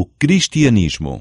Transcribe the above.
o cristianismo.